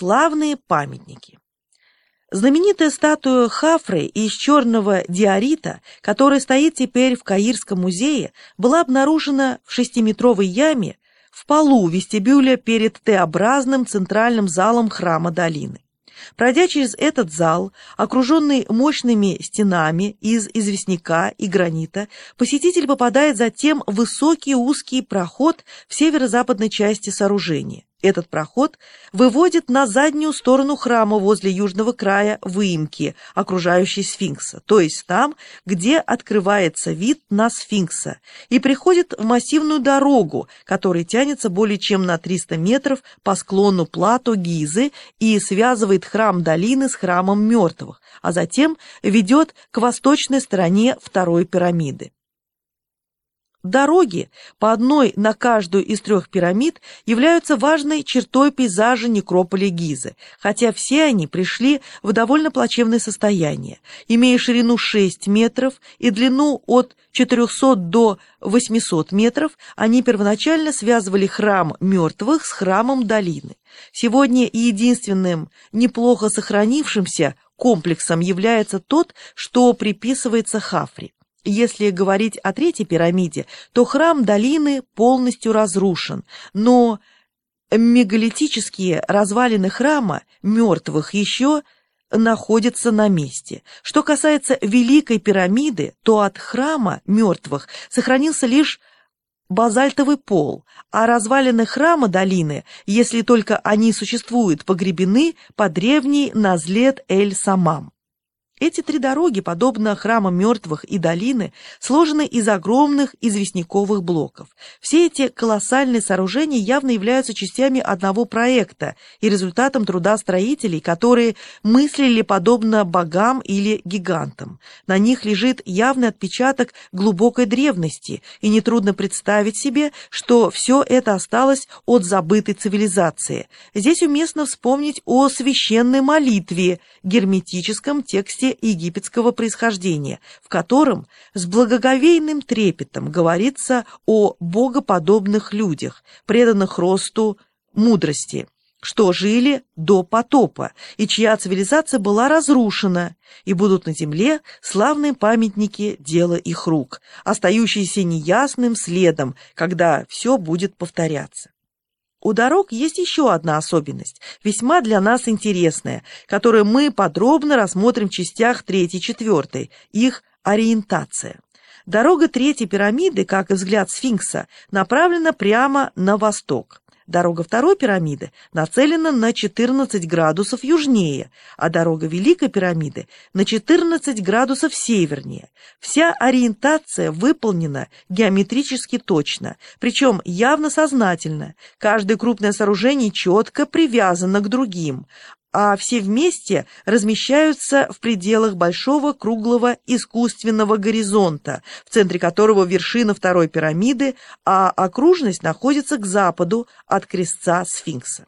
Славные памятники. Знаменитая статуя Хафры из черного диорита, которая стоит теперь в Каирском музее, была обнаружена в шестиметровой яме в полу вестибюля перед Т-образным центральным залом храма долины. Пройдя через этот зал, окруженный мощными стенами из известняка и гранита, посетитель попадает затем в высокий узкий проход в северо-западной части сооружения. Этот проход выводит на заднюю сторону храма возле южного края выемки, окружающей сфинкса, то есть там, где открывается вид на сфинкса, и приходит в массивную дорогу, которая тянется более чем на 300 метров по склону плато Гизы и связывает храм долины с храмом мертвых, а затем ведет к восточной стороне второй пирамиды. Дороги, по одной на каждую из трех пирамид, являются важной чертой пейзажа некрополя Гизы, хотя все они пришли в довольно плачевное состояние. Имея ширину 6 метров и длину от 400 до 800 метров, они первоначально связывали храм мертвых с храмом долины. Сегодня единственным неплохо сохранившимся комплексом является тот, что приписывается Хафри. Если говорить о третьей пирамиде, то храм долины полностью разрушен, но мегалитические развалины храма мертвых еще находятся на месте. Что касается Великой пирамиды, то от храма мертвых сохранился лишь базальтовый пол, а развалины храма долины, если только они существуют, погребены по древней Назлет Эль-Самам. Эти три дороги, подобно храмам мертвых и долины, сложены из огромных известняковых блоков. Все эти колоссальные сооружения явно являются частями одного проекта и результатом труда строителей, которые мыслили подобно богам или гигантам. На них лежит явный отпечаток глубокой древности, и нетрудно представить себе, что все это осталось от забытой цивилизации. Здесь уместно вспомнить о священной молитве, герметическом тексте египетского происхождения, в котором с благоговейным трепетом говорится о богоподобных людях, преданных росту мудрости, что жили до потопа, и чья цивилизация была разрушена, и будут на земле славные памятники дела их рук, остающиеся неясным следом, когда все будет повторяться. У дорог есть еще одна особенность, весьма для нас интересная, которую мы подробно рассмотрим в частях 3 и 4, их ориентация. Дорога третьей пирамиды, как и взгляд сфинкса, направлена прямо на восток. Дорога второй пирамиды нацелена на 14 градусов южнее, а дорога Великой пирамиды на 14 градусов севернее. Вся ориентация выполнена геометрически точно, причем явно сознательно. Каждое крупное сооружение четко привязано к другим, а все вместе размещаются в пределах большого круглого искусственного горизонта, в центре которого вершина второй пирамиды, а окружность находится к западу от крестца сфинкса.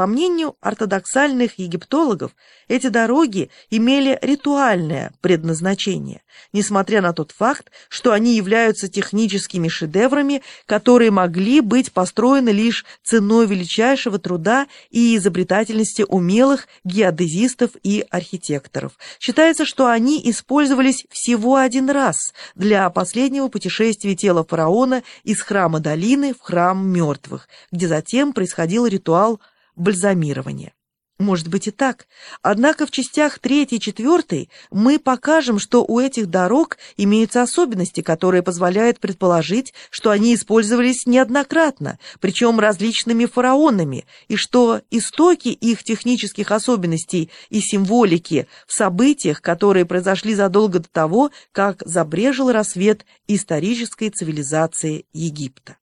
По мнению ортодоксальных египтологов, эти дороги имели ритуальное предназначение, несмотря на тот факт, что они являются техническими шедеврами, которые могли быть построены лишь ценой величайшего труда и изобретательности умелых геодезистов и архитекторов. Считается, что они использовались всего один раз для последнего путешествия тела фараона из храма долины в храм мертвых, где затем происходил ритуал бальзамирования. Может быть и так. Однако в частях 3 и 4 мы покажем, что у этих дорог имеются особенности, которые позволяют предположить, что они использовались неоднократно, причем различными фараонами, и что истоки их технических особенностей и символики в событиях, которые произошли задолго до того, как забрежил рассвет исторической цивилизации Египта.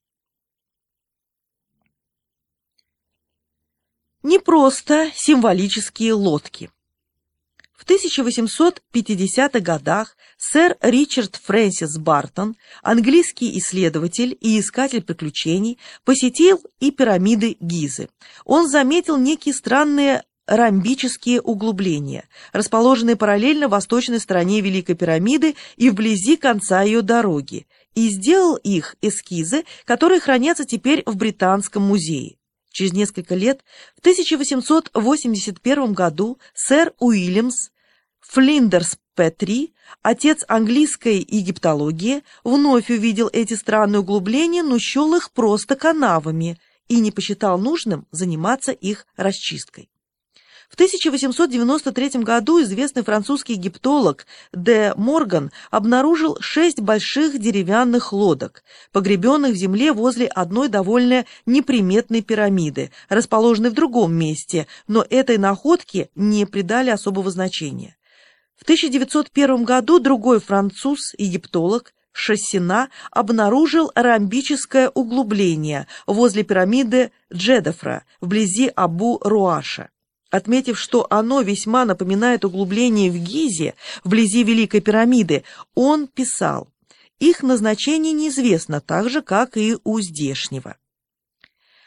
Не просто символические лодки. В 1850-х годах сэр Ричард Фрэнсис Бартон, английский исследователь и искатель приключений, посетил и пирамиды Гизы. Он заметил некие странные ромбические углубления, расположенные параллельно восточной стороне Великой пирамиды и вблизи конца ее дороги, и сделал их эскизы, которые хранятся теперь в Британском музее. Через несколько лет, в 1881 году, сэр Уильямс Флиндерс Петри, отец английской египтологии, вновь увидел эти странные углубления, но счел их просто канавами и не посчитал нужным заниматься их расчисткой. В 1893 году известный французский египтолог Де Морган обнаружил шесть больших деревянных лодок, погребенных в земле возле одной довольно неприметной пирамиды, расположенной в другом месте, но этой находке не придали особого значения. В 1901 году другой француз, египтолог, Шассина обнаружил ромбическое углубление возле пирамиды Джедофра, вблизи Абу-Руаша. Отметив, что оно весьма напоминает углубление в Гизе, вблизи Великой пирамиды, он писал, их назначение неизвестно так же, как и у здешнего.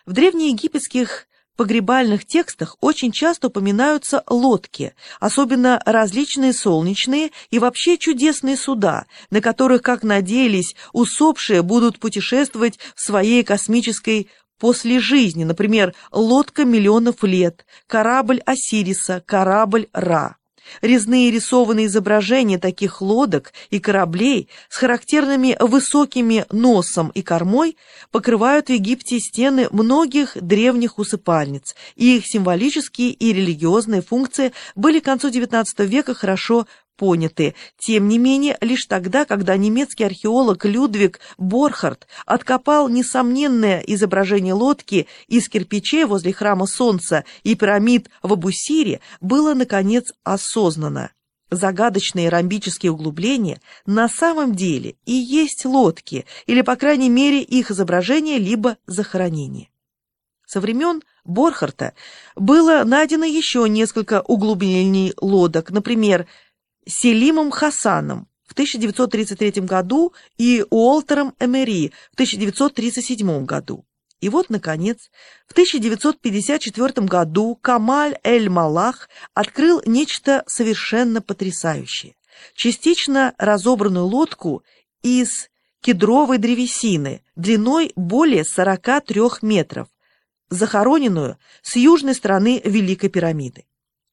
В древнеегипетских погребальных текстах очень часто упоминаются лодки, особенно различные солнечные и вообще чудесные суда, на которых, как надеялись, усопшие будут путешествовать в своей космической после жизни, например, лодка миллионов лет, корабль Осириса, корабль Ра. Резные рисованные изображения таких лодок и кораблей с характерными высокими носом и кормой покрывают в Египте стены многих древних усыпальниц, и их символические и религиозные функции были к концу XIX века хорошо поняты, тем не менее, лишь тогда, когда немецкий археолог Людвиг Борхард откопал несомненное изображение лодки из кирпичей возле храма Солнца и пирамид в Абусире, было, наконец, осознано. Загадочные ромбические углубления на самом деле и есть лодки, или, по крайней мере, их изображение либо захоронение. Со времен Борхарта было найдено еще несколько углублений лодок, например, Селимом Хасаном в 1933 году и Уолтером Эмери в 1937 году. И вот, наконец, в 1954 году Камаль Эль-Малах открыл нечто совершенно потрясающее. Частично разобранную лодку из кедровой древесины длиной более 43 метров, захороненную с южной стороны Великой пирамиды.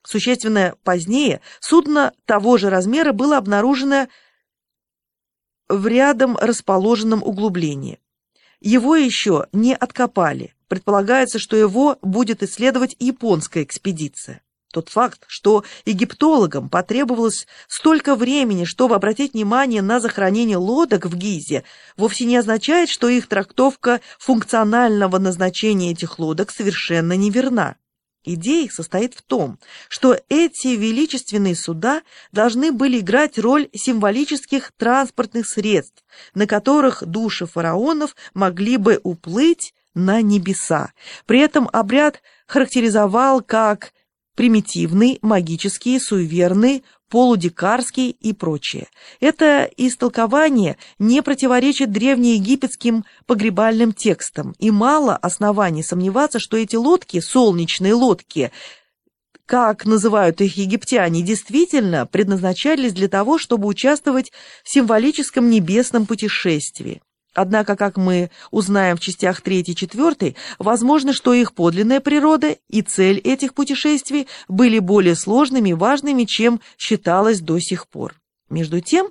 Существенно позднее судно того же размера было обнаружено в рядом расположенном углублении. Его еще не откопали. Предполагается, что его будет исследовать японская экспедиция. Тот факт, что египтологам потребовалось столько времени, чтобы обратить внимание на захоронение лодок в Гизе, вовсе не означает, что их трактовка функционального назначения этих лодок совершенно неверна. Идея их состоит в том, что эти величественные суда должны были играть роль символических транспортных средств, на которых души фараонов могли бы уплыть на небеса. При этом обряд характеризовал как примитивный, магический, суеверный, полудикарский и прочее. Это истолкование не противоречит древнеегипетским погребальным текстам, и мало оснований сомневаться, что эти лодки, солнечные лодки, как называют их египтяне, действительно предназначались для того, чтобы участвовать в символическом небесном путешествии. Однако, как мы узнаем в частях 3 и 4, возможно, что их подлинная природа и цель этих путешествий были более сложными и важными, чем считалось до сих пор. Между тем,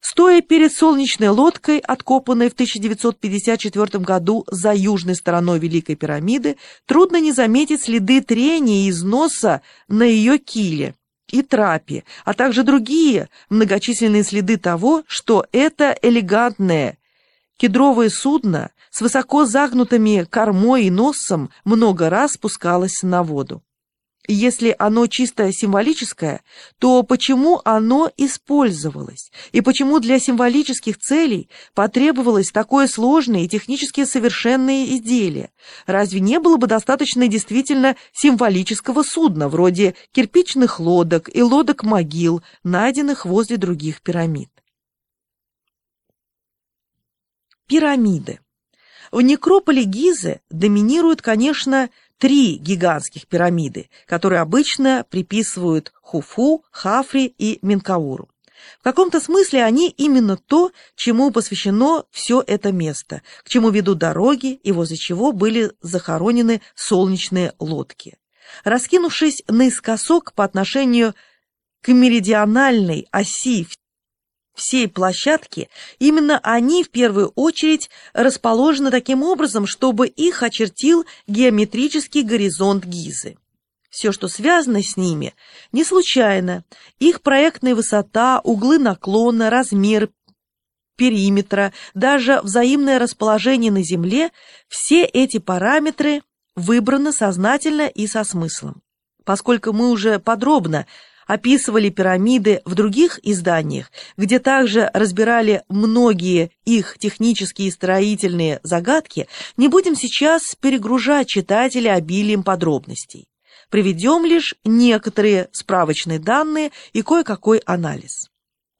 стоя перед солнечной лодкой, откопанной в 1954 году за южной стороной Великой пирамиды, трудно не заметить следы трения и износа на ее киле и трапе, а также другие многочисленные следы того, что это элегантное, Кедровое судно с высоко загнутыми кормой и носом много раз спускалось на воду. Если оно чисто символическое, то почему оно использовалось? И почему для символических целей потребовалось такое сложное и технически совершенное изделие? Разве не было бы достаточно действительно символического судна, вроде кирпичных лодок и лодок-могил, найденных возле других пирамид? Пирамиды. В некрополе Гизы доминируют, конечно, три гигантских пирамиды, которые обычно приписывают Хуфу, Хафри и Менкауру. В каком-то смысле они именно то, чему посвящено все это место, к чему ведут дороги и возле чего были захоронены солнечные лодки. Раскинувшись наискосок по отношению к меридиональной оси всей площадки, именно они в первую очередь расположены таким образом, чтобы их очертил геометрический горизонт Гизы. Все, что связано с ними, не случайно. Их проектная высота, углы наклона, размер периметра, даже взаимное расположение на Земле – все эти параметры выбраны сознательно и со смыслом. Поскольку мы уже подробно описывали пирамиды в других изданиях, где также разбирали многие их технические и строительные загадки, не будем сейчас перегружать читателя обилием подробностей. Приведем лишь некоторые справочные данные и кое-какой анализ.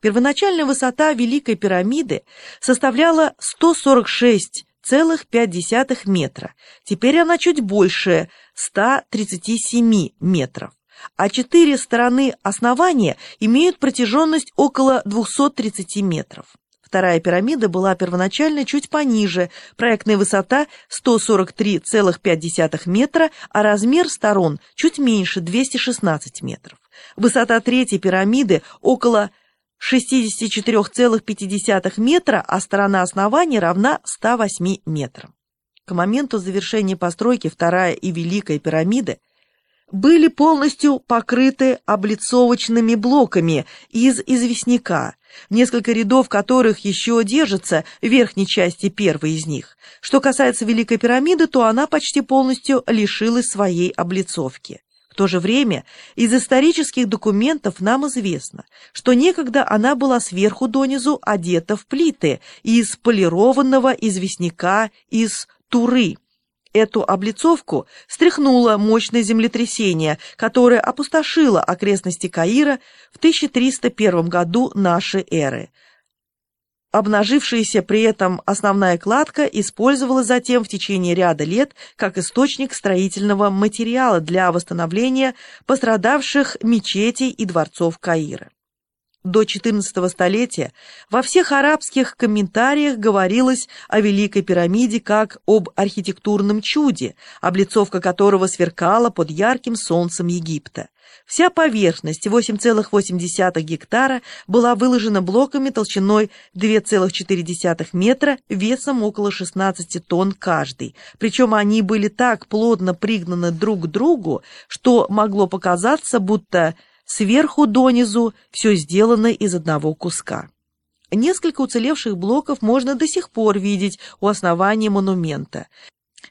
Первоначальная высота Великой пирамиды составляла 146,5 метра, теперь она чуть больше 137 метров а четыре стороны основания имеют протяженность около 230 метров. Вторая пирамида была первоначально чуть пониже, проектная высота 143,5 метра, а размер сторон чуть меньше 216 метров. Высота третьей пирамиды около 64,5 метра, а сторона основания равна 108 метрам. К моменту завершения постройки вторая и Великая пирамиды были полностью покрыты облицовочными блоками из известняка, несколько рядов которых еще держатся в верхней части первой из них. Что касается Великой пирамиды, то она почти полностью лишилась своей облицовки. В то же время из исторических документов нам известно, что некогда она была сверху донизу одета в плиты из полированного известняка из Туры, Эту облицовку стряхнуло мощное землетрясение, которое опустошило окрестности Каира в 1301 году нашей эры. Обнажившаяся при этом основная кладка использовалась затем в течение ряда лет как источник строительного материала для восстановления пострадавших мечетей и дворцов Каира. До XIV столетия во всех арабских комментариях говорилось о Великой пирамиде как об архитектурном чуде, облицовка которого сверкала под ярким солнцем Египта. Вся поверхность 8,8 гектара была выложена блоками толщиной 2,4 метра, весом около 16 тонн каждый. Причем они были так плотно пригнаны друг к другу, что могло показаться, будто Сверху донизу все сделано из одного куска. Несколько уцелевших блоков можно до сих пор видеть у основания монумента.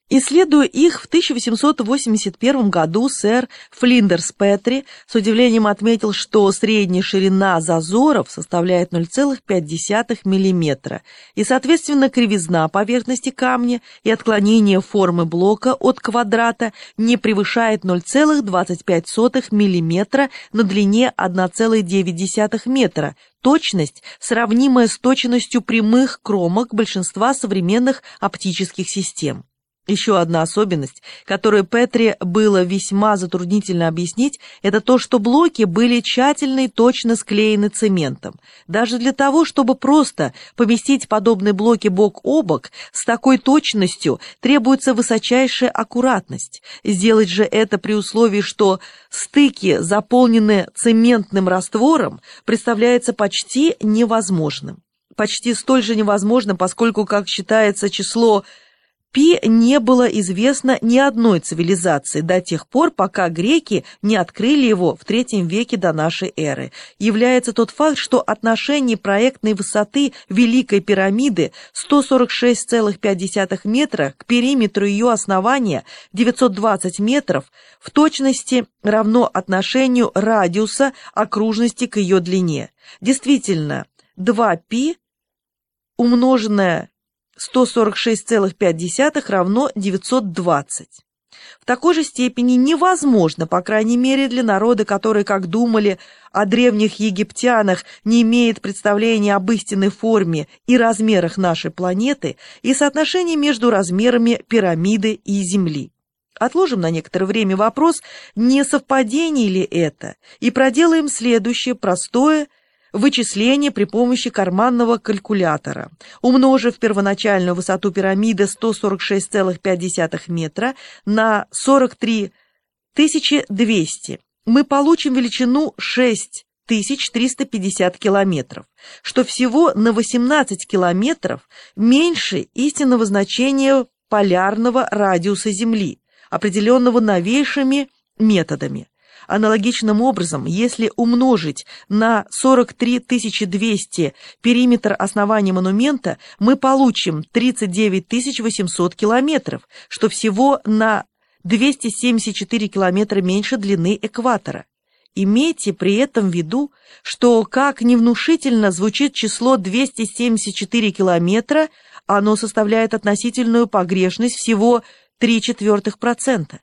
Исследуя их, в 1881 году сэр Флиндерс Петри с удивлением отметил, что средняя ширина зазоров составляет 0,5 мм, и, соответственно, кривизна поверхности камня и отклонение формы блока от квадрата не превышает 0,25 мм на длине 1,9 метра, точность, сравнимая с точностью прямых кромок большинства современных оптических систем. Еще одна особенность, которую Петри было весьма затруднительно объяснить, это то, что блоки были тщательно и точно склеены цементом. Даже для того, чтобы просто поместить подобные блоки бок о бок, с такой точностью требуется высочайшая аккуратность. Сделать же это при условии, что стыки заполнены цементным раствором, представляется почти невозможным. Почти столь же невозможно, поскольку, как считается, число Пи не было известно ни одной цивилизации до тех пор, пока греки не открыли его в третьем веке до нашей эры. Является тот факт, что отношение проектной высоты Великой пирамиды 146,5 метра к периметру ее основания 920 метров в точности равно отношению радиуса окружности к ее длине. Действительно, 2π умноженное 146,5 равно 920. В такой же степени невозможно, по крайней мере для народа, который, как думали о древних египтянах, не имеет представления об истинной форме и размерах нашей планеты и соотношении между размерами пирамиды и Земли. Отложим на некоторое время вопрос, не совпадение ли это, и проделаем следующее простое вычисление при помощи карманного калькулятора. Умножив первоначальную высоту пирамиды 146,5 метра на 43 200, мы получим величину 6350 километров, что всего на 18 километров меньше истинного значения полярного радиуса Земли, определенного новейшими методами. Аналогичным образом, если умножить на 43 200 периметр основания монумента, мы получим 39 800 километров, что всего на 274 километра меньше длины экватора. Имейте при этом в виду, что как невнушительно звучит число 274 километра, оно составляет относительную погрешность всего 0,03%.